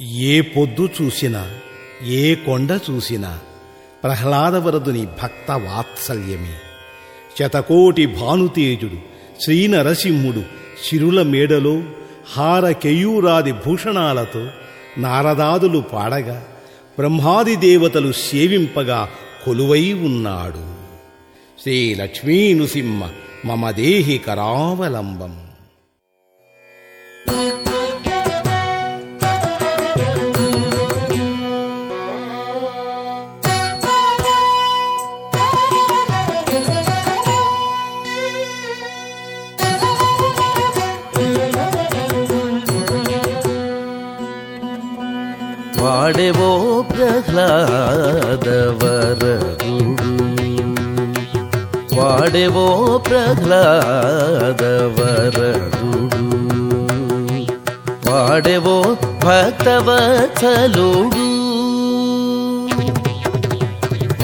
ఏ పొద్దు చూసినా ఏ కొండ చూసినా ప్రహ్లాదవరదుని భక్త వాత్సల్యమే. శతకోటి భానుతేజుడు శ్రీనరసింహుడు శిరుల మేడలో హార కెయూరాది భూషణాలతో నారదాదులు పాడగా బ్రహ్మాది దేవతలు సేవింపగా కొలువై ఉన్నాడు. శ్రీ లక్ష్మీనుసింహ మమ దేహి కరావలంబం వాడెవో ప్రహ్లాదవరదుడు వాడెవో ప్రహ్లాదవరదుడు వాడెవో భక్తవత్సలుడు.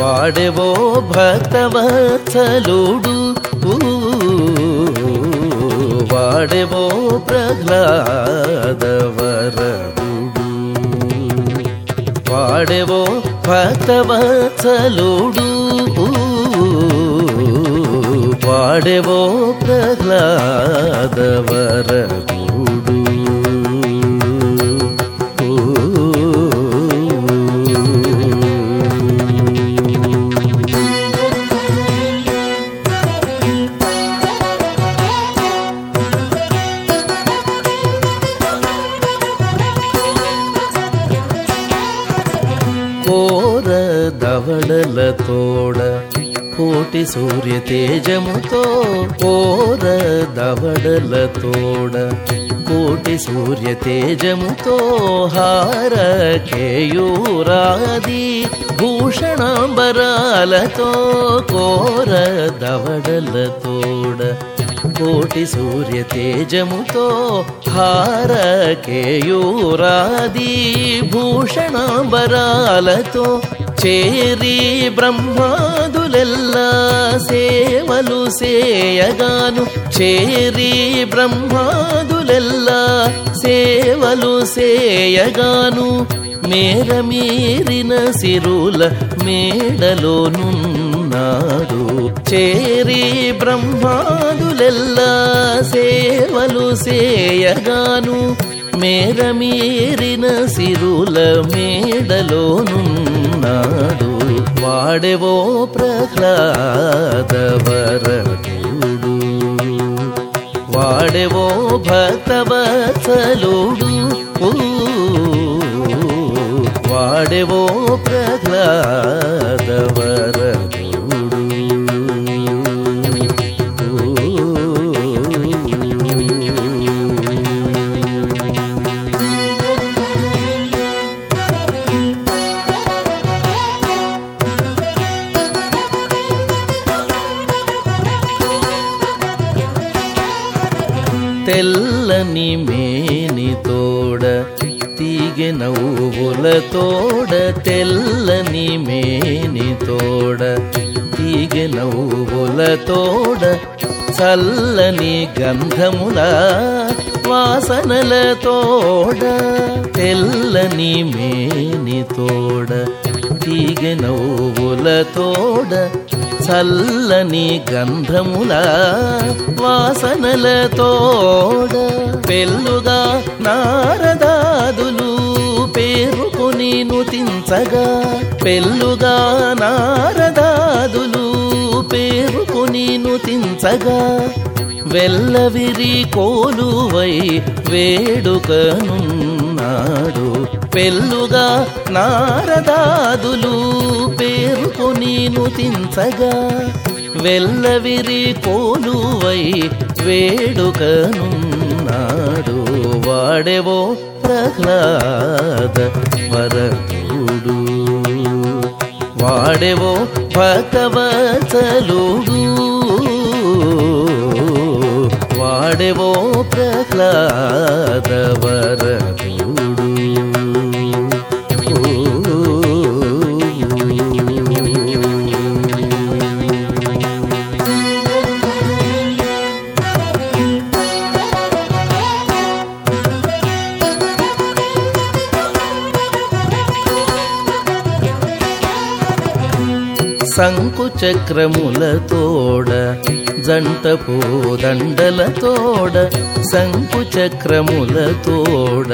వాడెవో భక్తవత్సలుడు. వాడెవో ప్రహ్లాదవరదుడు వాడెవో భక్తవత్సలుడు వాడెవో ప్రహ్లాదవరదుడు కోటి సూర్య తేజముతో కోర దవడల తోడ కోటి సూర్య తేజముతో హార కేయూరాది భూషణాంబరాలతో కోర దవడల తోడ కోటి సూర్య తేజముతో హార కేయూరాది భూషణాంబరాలతో చేరి బ్రహ్మాదులెల్లా సేవలు సేయగాను. చేరి బ్రహ్మాదులెల్లా సేవలు సేయగాను. మేర మీరిన సిరుల మేడలోనున్నాడు చేరి బ్రహ్మాదులెల్లా సేవలు సేయగాను. మేరమీరిన సిరుల మేడలోనున్నాడు. వాడెవో ప్రహ్లాదవరదుడు వాడెవో భక్తవత్సలుడు వాడెవో ప్రహ్లాదవరదుడు తెల్లని మేని తోడ తీగె నవ్వుల తోడ తెల్లని మేని తోడ తీగె నవ్వుల తోడ చల్లని గంధముల వాసనల తోడ తెల్లని మేని తోడ తీగె నవ్వుల తోడ చల్లని గంధముల వాసనలతోడ పెళ్ళుగా నారదాదులు పేరుకొని నుతించగా పెళ్ళుగా నారదాదులు పేరుకొని నుతించగా వెల్లవిరి కోలువై వేడుకనున్నాడు పెళ్ళుగా నారదాదులు పేరుకొని నుతించగా వెల్లవిరి కోలువై వేడుకనున్నాడు. వాడేవో ప్రహ్లాద వరకుడు. వాడేవో భగవతలుడు వాడేవో ప్రహ్లాద శంకు చక్రములతోడ జంటపు దండలతోడ శంకు చక్రములతోడ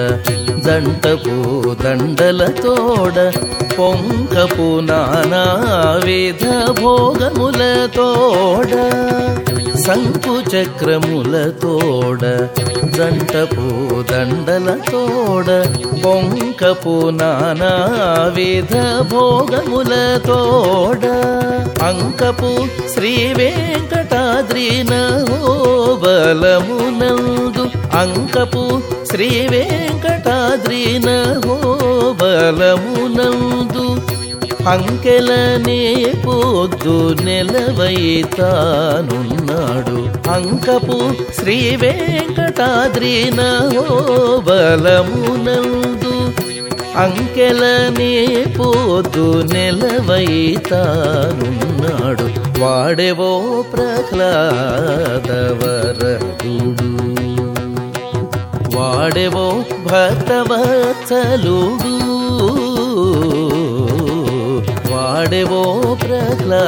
పొంకపు నానా విధ భోగములతోడ. సంకుచక్రములతోడ జంటపు దండలతోడ పొంకపు నానా విధ భోగములతోడ అంకపు శ్రీ వెంకటాద్రిన బలమునందు అంకపు శ్రీ వెంకటాద్రిన బలమునందు అంకెలనే పొద్దు నెలవైతానున్నాడు. అంకపు శ్రీ వెంకటాద్రి బలమునందు అంకెలనే పొద్దు నెలవైతానున్నాడు. వాడేవో ప్రహ్లాదవరదుడు వాడేవో భక్తవత్సలుడు. వాడేవో ప్రహ్లాదవరదుడు